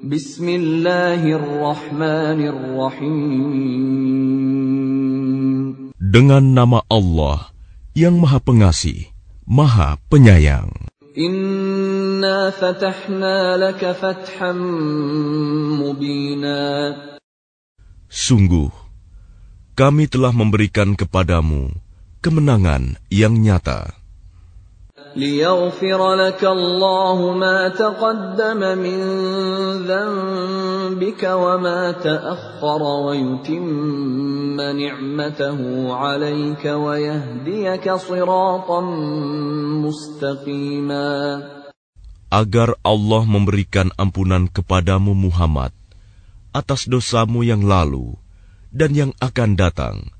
Bismillahirrahmanirrahim. Dengan nama Allah yang Maha Pengasih, Maha Penyayang. Inna fatahna laka fatham mubina. Sungguh, kami telah memberikan kepadamu kemenangan yang nyata. ليغفر لك الله ما تقدم من ذنبك وما تأخر ويتم نعمته عليك ويهديك صراطا مستقيما Agar Allah memberikan ampunan kepadamu Muhammad atas dosamu yang lalu dan yang akan datang,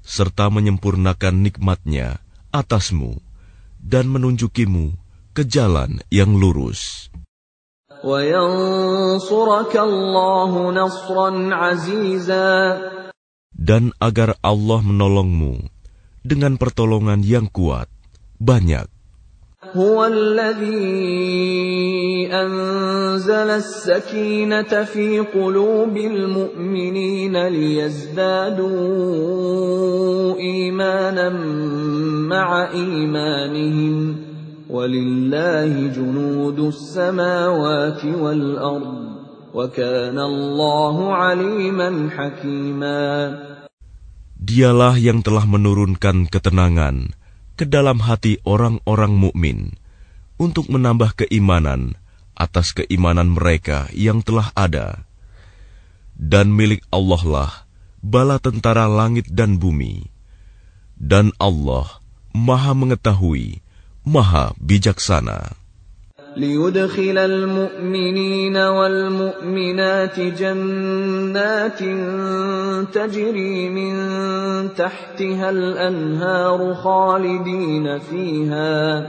serta menyempurnakan nikmatnya atasmu dan menunjukimu ke jalan yang lurus. Dan agar Allah menolongmu dengan pertolongan yang kuat, banyak. هو الذي أنزل السكينة في قلوب المؤمنين ليزدادوا إيمانا مع إيمانهم ولله جنود السماوات والأرض وكان الله عليما حكيما Dialah yang telah menurunkan ketenangan ke dalam hati orang-orang mukmin untuk menambah keimanan atas keimanan mereka yang telah ada. Dan milik Allah lah bala tentara langit dan bumi. Dan Allah Maha mengetahui, Maha bijaksana. ليدخل المؤمنين والمؤمنات جنات تجري من تحتها الأنهار خالدين فيها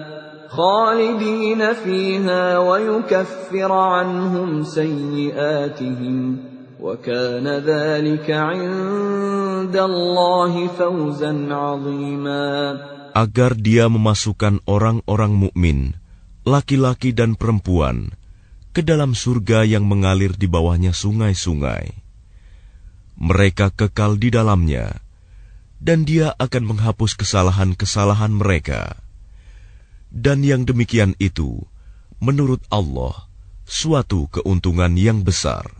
خالدين فيها ويكفر عنهم سيئاتهم. وكان ذلك عند الله فوزا عظيما. Agar dia memasukkan orang-orang mukmin laki-laki dan perempuan ke dalam surga yang mengalir di bawahnya sungai-sungai. Mereka kekal di dalamnya, dan Dia akan menghapus kesalahan-kesalahan mereka. Dan yang demikian itu, menurut Allah, suatu keuntungan yang besar.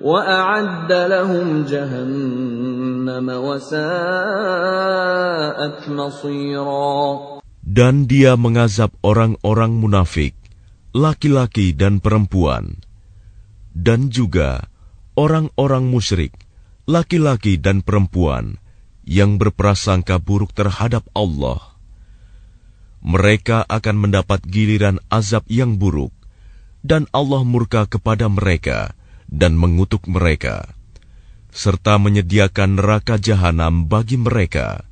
وأعد لهم جهنم وساءت مصيرا Dan dia mengazab orang-orang munafik, laki-laki dan perempuan, dan juga orang-orang musyrik, laki-laki dan perempuan yang berprasangka buruk terhadap Allah. Mereka akan mendapat giliran azab yang buruk, dan Allah murka kepada mereka dan mengutuk mereka, serta menyediakan neraka jahanam bagi mereka.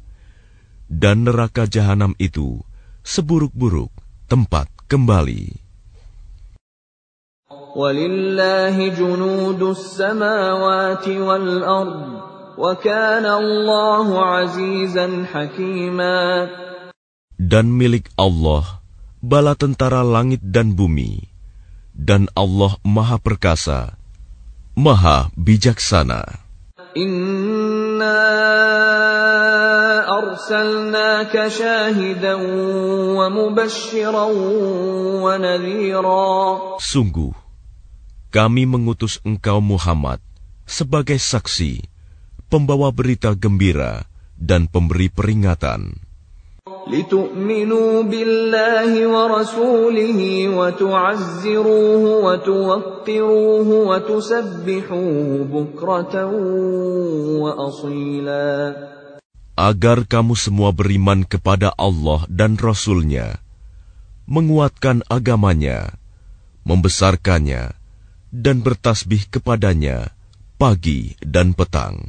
Dan neraka jahanam itu seburuk-buruk tempat kembali. Dan milik Allah bala tentara langit dan bumi, dan Allah Maha Perkasa, Maha Bijaksana. Inna arsalnaka syahidan wa mubashiran wa nadhira. Sungguh, kami mengutus engkau Muhammad sebagai saksi, pembawa berita gembira dan pemberi peringatan. لتؤمنوا بالله ورسوله وتعزروه وتوقروه وتسبحوه بكرة وأصيلا Agar kamu semua beriman kepada Allah dan Rasul-Nya, menguatkan agamanya, membesarkannya, dan bertasbih kepadanya pagi dan petang.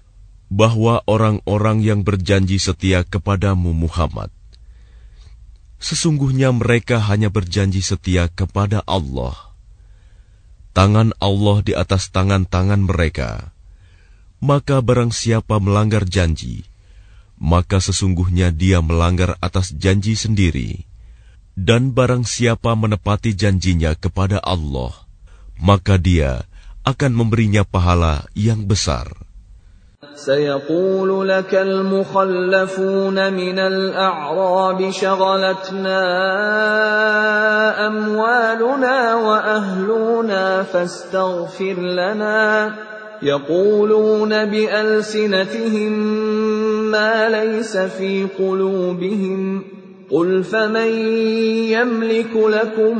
bahwa orang-orang yang berjanji setia kepadamu Muhammad sesungguhnya mereka hanya berjanji setia kepada Allah. Tangan Allah di atas tangan-tangan mereka. Maka barang siapa melanggar janji maka sesungguhnya dia melanggar atas janji sendiri. Dan barang siapa menepati janjinya kepada Allah maka dia akan memberinya pahala yang besar سيقول لك المخلفون من الأعراب شغلتنا أموالنا وأهلنا فاستغفر لنا. يقولون بألسنتهم ما ليس في قلوبهم. قل فمن يملك لكم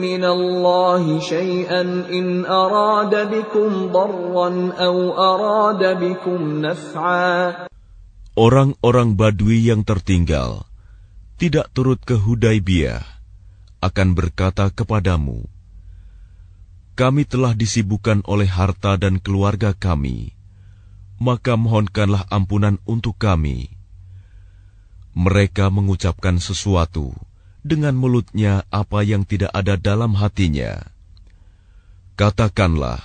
من الله شيئا إن أراد بكم ضرا أو أراد بكم نفعا Orang-orang Badui yang tertinggal tidak turut ke Hudaibiyah akan berkata kepadamu, Kami telah disibukkan oleh harta dan keluarga kami, maka mohonkanlah ampunan untuk kami mereka mengucapkan sesuatu dengan mulutnya apa yang tidak ada dalam hatinya. Katakanlah,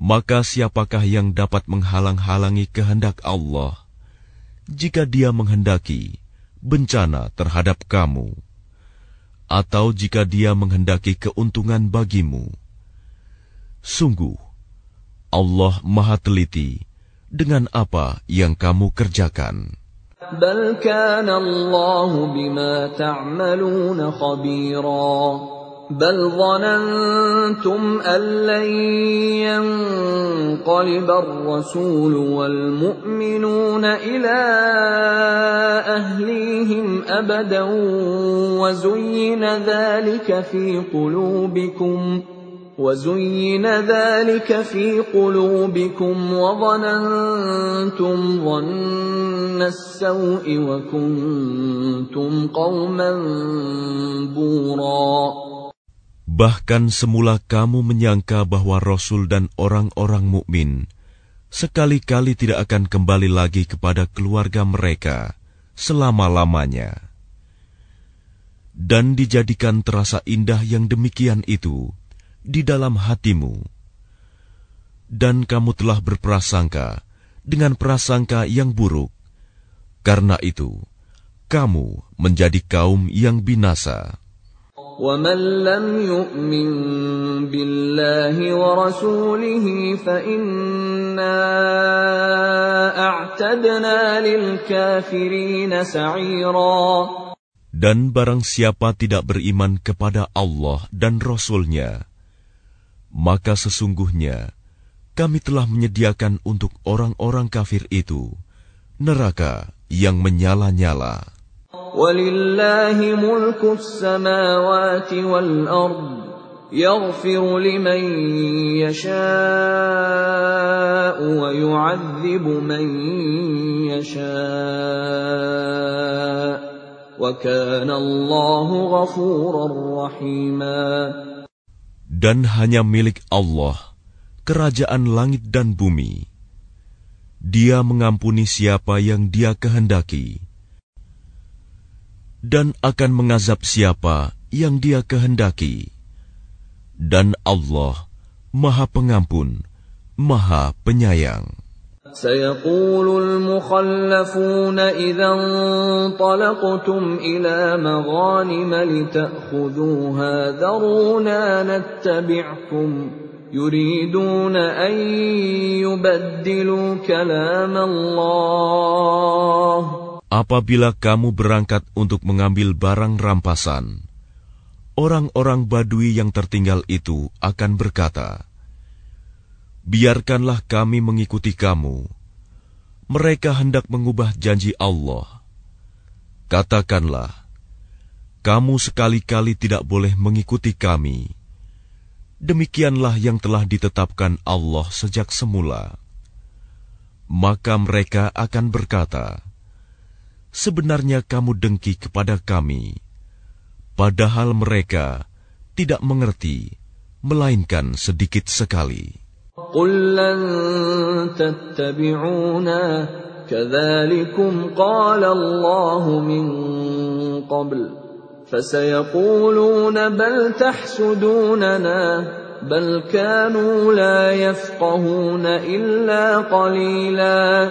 maka siapakah yang dapat menghalang-halangi kehendak Allah jika Dia menghendaki bencana terhadap kamu, atau jika Dia menghendaki keuntungan bagimu? Sungguh, Allah Maha Teliti dengan apa yang kamu kerjakan. بل كان الله بما تعملون خبيرا. بل ظننتم أن لن ينقلب الرسول والمؤمنون إلى أهليهم أبدا وزين ذلك في قلوبكم ۖ. وزين ذلك في قلوبكم وظننتم ظن السوء وكنتم قوما بورا Bahkan semula kamu menyangka bahwa Rasul dan orang-orang mukmin sekali-kali tidak akan kembali lagi kepada keluarga mereka selama-lamanya. Dan dijadikan terasa indah yang demikian itu di dalam hatimu, dan kamu telah berprasangka dengan prasangka yang buruk. Karena itu, kamu menjadi kaum yang binasa. ومن لم يؤمن بالله ورسوله فإنا أعتدنا للكافرين سعيرا Dan barang siapa tidak beriman kepada Allah dan Rasulnya, maka sesungguhnya kami telah menyediakan untuk orang-orang kafir itu neraka yang menyala-nyala. وَلِلَّهِ مُلْكُ السَّمَاوَاتِ وَالْأَرْضِ يَغْفِرُ لِمَن يَشَاءُ وَيُعَذِّبُ مَن يَشَاءُ وَكَانَ اللَّهُ غَفُورًا رَّحِيمًا dan hanya milik Allah, kerajaan langit dan bumi. Dia mengampuni siapa yang Dia kehendaki, dan akan mengazab siapa yang Dia kehendaki. Dan Allah Maha Pengampun, Maha Penyayang. سيقول المخلفون إذا انطلقتم إلى مغانم لتأخذوها ذرونا نتبعكم يريدون أن يبدلوا كلام الله Apabila kamu berangkat untuk mengambil barang rampasan, orang-orang Badui yang tertinggal itu akan berkata, biarkanlah kami mengikuti kamu. Mereka hendak mengubah janji Allah. Katakanlah, kamu sekali-kali tidak boleh mengikuti kami. Demikianlah yang telah ditetapkan Allah sejak semula. Maka mereka akan berkata, Sebenarnya kamu dengki kepada kami, padahal mereka tidak mengerti, melainkan sedikit sekali. قل لن تتبعونا كذلكم قال الله من قبل فسيقولون بل تحسدوننا بل كانوا لا يفقهون الا قليلا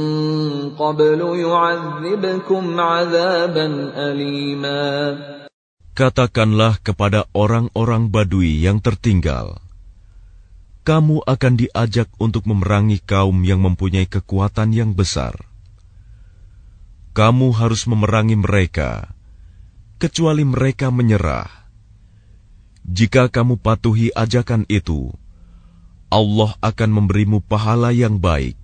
Katakanlah kepada orang-orang Badui yang tertinggal, kamu akan diajak untuk memerangi kaum yang mempunyai kekuatan yang besar. Kamu harus memerangi mereka, kecuali mereka menyerah. Jika kamu patuhi ajakan itu, Allah akan memberimu pahala yang baik.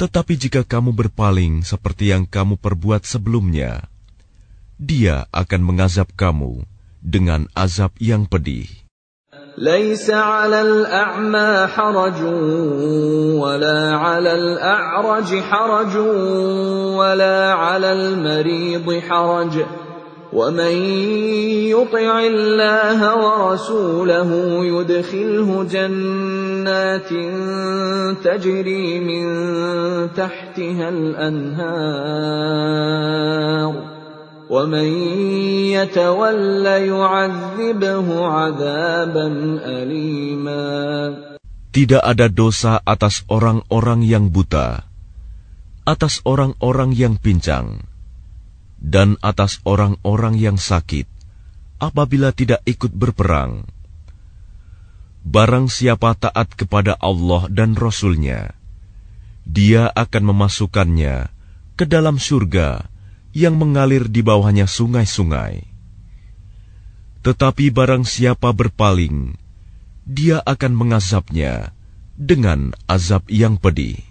Tetapi jika kamu berpaling seperti yang kamu perbuat sebelumnya, dia akan mengazab kamu dengan azab yang pedih. ليس على الأعمى حرج ولا على الأعرج حرج ولا على المريض حرج ومن يطع الله ورسوله يدخله جنات تجري من تحتها الانهار ومن يتول يعذبه عذابا اليما Tidak ada dosa atas orang-orang yang buta, atas orang-orang yang pincang, dan atas orang-orang yang sakit apabila tidak ikut berperang. Barang siapa taat kepada Allah dan Rasul-Nya, dia akan memasukkannya ke dalam surga yang mengalir di bawahnya sungai-sungai. Tetapi barang siapa berpaling, dia akan mengazabnya dengan azab yang pedih.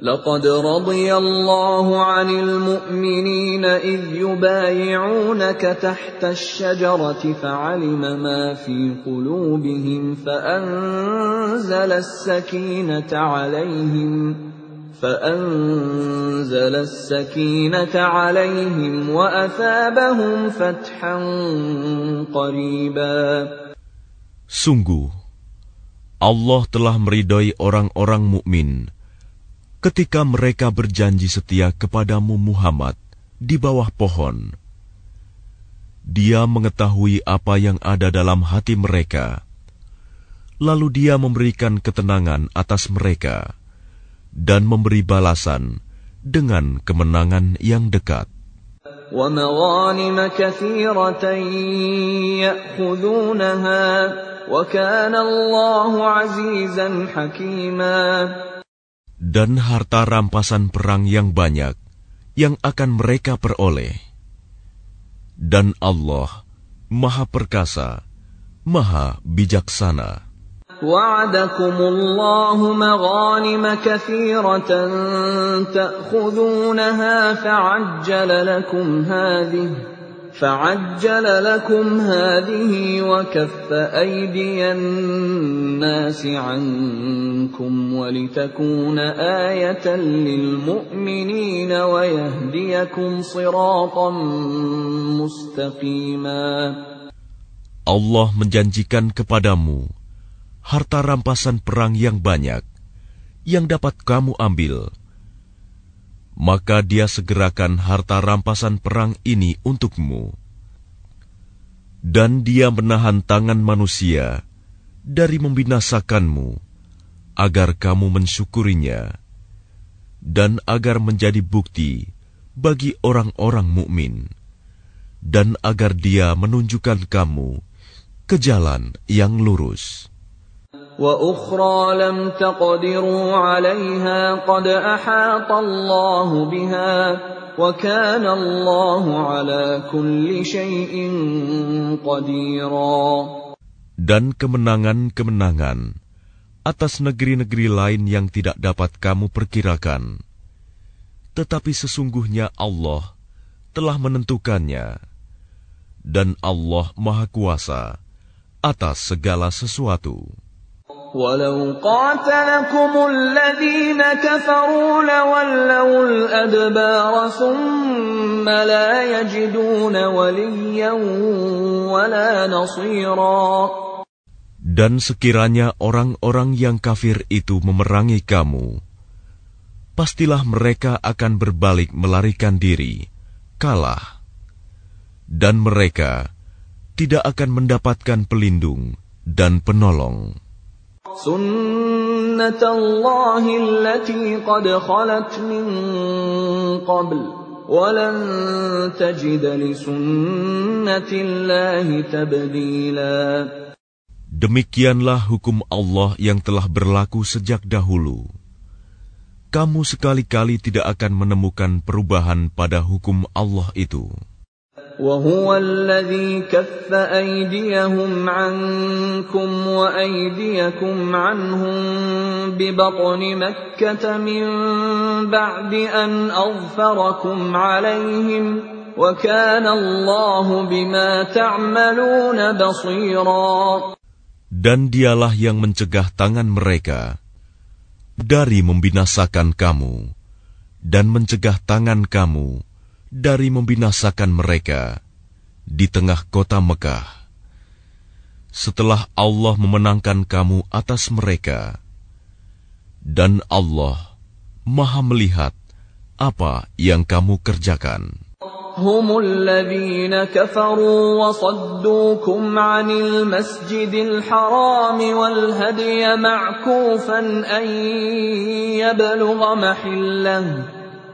لقد رضي الله عن المؤمنين إذ يبايعونك تحت الشجرة فعلم ما في قلوبهم فأنزل السكينة عليهم فأنزل السكينة عليهم وأثابهم فتحا قريبا. Sungguh, Allah telah meridai orang-orang mukmin ketika mereka berjanji setia kepadamu Muhammad di bawah pohon. Dia mengetahui apa yang ada dalam hati mereka, lalu dia memberikan ketenangan atas mereka dan memberi balasan dengan kemenangan yang dekat dan harta rampasan perang yang banyak yang akan mereka peroleh. Dan Allah Maha Perkasa, Maha Bijaksana. وعدكم الله مغانم كثيرة تأخذونها فعجل لكم هذه فعجل لكم هذه وكف أيدي الناس عنكم ولتكون آية للمؤمنين ويهديكم صراطا مستقيما Allah menjanjikan kepadamu harta rampasan perang yang banyak yang dapat kamu ambil maka dia segerakan harta rampasan perang ini untukmu. Dan dia menahan tangan manusia dari membinasakanmu, agar kamu mensyukurinya, dan agar menjadi bukti bagi orang-orang mukmin, dan agar Dia menunjukkan kamu ke jalan yang lurus. وأخرى لم تقدروا عليها قد أحاط الله بها وكان الله على كل شيء قديرا Dan kemenangan-kemenangan atas negeri-negeri lain yang tidak dapat kamu perkirakan. Tetapi sesungguhnya Allah telah menentukannya, dan Allah Maha Kuasa atas segala sesuatu. ولو قاتلكم الذين كفروا لولوا الأدبار ثم لا يجدون وليا ولا نصيرا Dan sekiranya orang-orang yang kafir itu memerangi kamu, pastilah mereka akan berbalik melarikan diri, kalah. Dan mereka tidak akan mendapatkan pelindung dan penolong. سنة الله التي قد خلت من قبل ولن تجد لسنة الله تبديلا Demikianlah hukum Allah yang telah berlaku sejak dahulu. Kamu sekali-kali tidak akan menemukan perubahan pada hukum Allah itu. وهو الذي كف أيديهم عنكم وأيديكم عنهم ببطن مكة من بعد أن أظفركم عليهم وكان الله بما تعملون بصيرا Dan dialah yang mencegah tangan mereka dari membinasakan kamu dan mencegah tangan kamu dari membinasakan mereka di tengah kota Mekah. Setelah Allah memenangkan kamu atas mereka, dan Allah Maha Melihat apa yang kamu kerjakan. هم الذين كفروا وصدوكم عن المسجد الحرام والهدي معكوفا أن يبلغ محله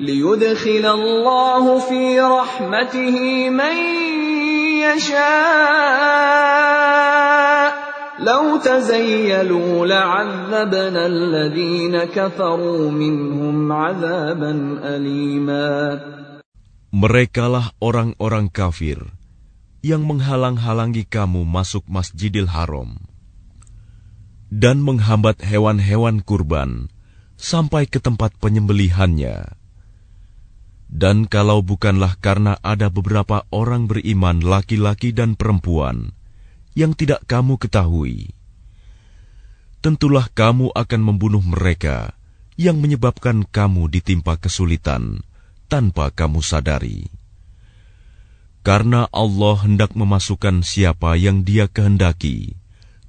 ليدخل الله في رحمته من يشاء لو تزيلوا لعذبنا الذين كفروا منهم عذابا أليما Merekalah orang-orang kafir yang menghalang-halangi kamu masuk Masjidil Haram dan menghambat hewan-hewan kurban sampai ke tempat penyembelihannya. Dan kalau bukanlah karena ada beberapa orang beriman laki-laki dan perempuan yang tidak kamu ketahui, tentulah kamu akan membunuh mereka yang menyebabkan kamu ditimpa kesulitan tanpa kamu sadari. Karena Allah hendak memasukkan siapa yang dia kehendaki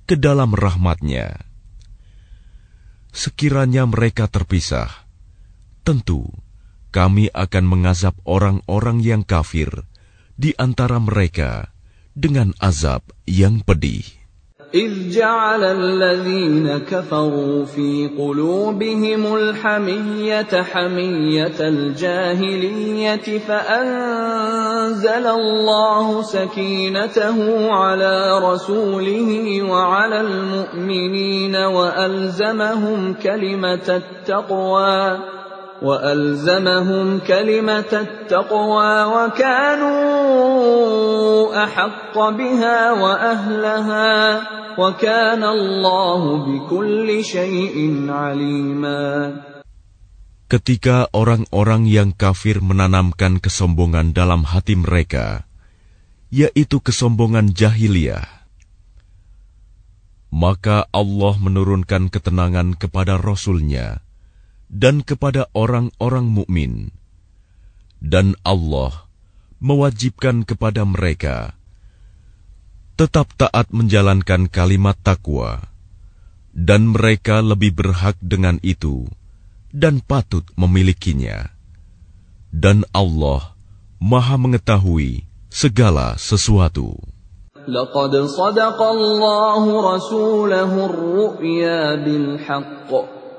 ke dalam rahmatnya. Sekiranya mereka terpisah, tentu kami akan mengazab orang-orang yang kafir di antara mereka dengan azab yang pedih. إذ جعل الذين كفروا في قلوبهم الحمية حمية الجاهلية فأنزل الله سكينته على رسوله وعلى المؤمنين وألزمهم كلمة التقوى وألزمهم كلمة التقوى وكانوا أحق بها وأهلها وكان الله بكل شيء عليما Ketika orang-orang yang kafir menanamkan kesombongan dalam hati mereka, yaitu kesombongan jahiliyah, maka Allah menurunkan ketenangan kepada Rasul-Nya dan kepada orang-orang mukmin, Dan Allah mewajibkan kepada mereka tetap taat menjalankan kalimat takwa, dan mereka lebih berhak dengan itu dan patut memilikinya. Dan Allah Maha Mengetahui segala sesuatu. لقد صدق الله رسوله الرؤيا بالحق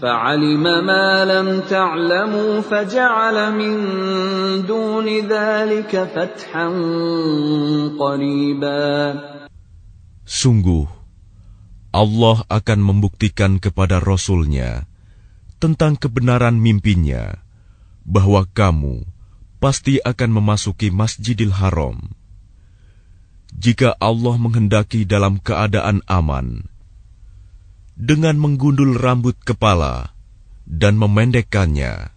فعلم ما لم تعلموا فجعل من دون ذلك فتحا قريبا Sungguh, Allah akan membuktikan kepada Rasul-Nya tentang kebenaran mimpinya bahwa kamu pasti akan memasuki Masjidil Haram. Jika Allah menghendaki dalam keadaan aman, dengan menggundul rambut kepala dan memendekkannya,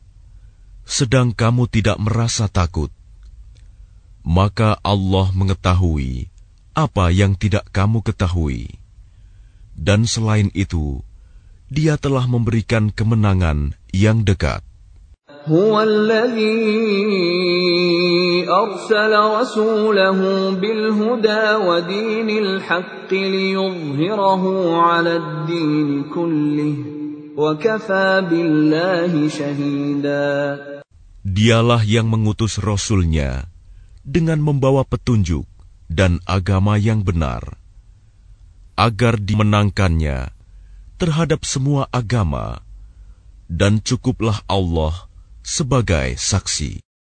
sedang kamu tidak merasa takut, maka Allah mengetahui apa yang tidak kamu ketahui, dan selain itu, Dia telah memberikan kemenangan yang dekat. هو الذي أرسل رسوله بالهدى ودين الحق ليظهره على الدين كله وكفى بالله شهيدا Dialah yang mengutus Rasul-Nya dengan membawa petunjuk dan agama yang benar, agar dimenangkannya terhadap semua agama, dan cukuplah Allah sebagai saksi.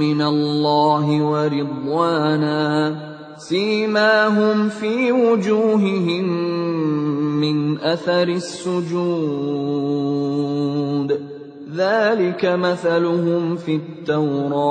من الله ورضوانا سيماهم في وجوههم من أثر السجود. ذلك مثلهم في التوراه.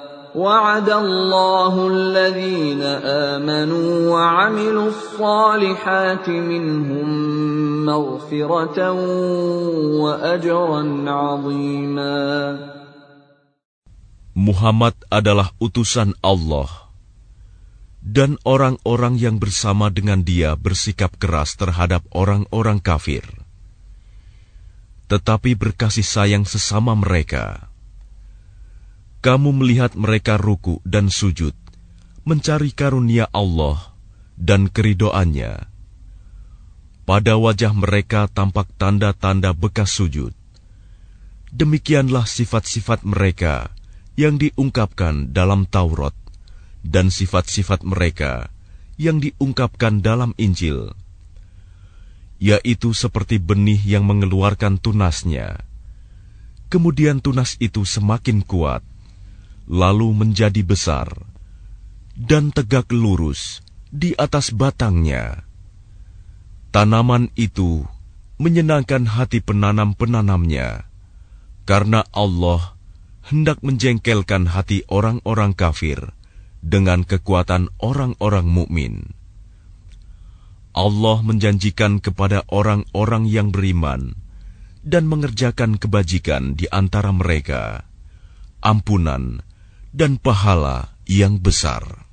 وعد الله الذين آمنوا وعملوا الصالحات منهم مغفرة وأجرا عظيما Muhammad adalah utusan Allah, dan orang-orang yang bersama dengan dia bersikap keras terhadap orang-orang kafir, tetapi berkasih sayang sesama mereka kamu melihat mereka ruku dan sujud, mencari karunia Allah dan keridoannya. Pada wajah mereka tampak tanda-tanda bekas sujud. Demikianlah sifat-sifat mereka yang diungkapkan dalam Taurat dan sifat-sifat mereka yang diungkapkan dalam Injil, yaitu seperti benih yang mengeluarkan tunasnya. Kemudian tunas itu semakin kuat, lalu menjadi besar dan tegak lurus di atas batangnya. Tanaman itu menyenangkan hati penanam-penanamnya, karena Allah hendak menjengkelkan hati orang-orang kafir dengan kekuatan orang-orang mukmin. Allah menjanjikan kepada orang-orang yang beriman dan mengerjakan kebajikan di antara mereka ampunan dan pahala yang besar.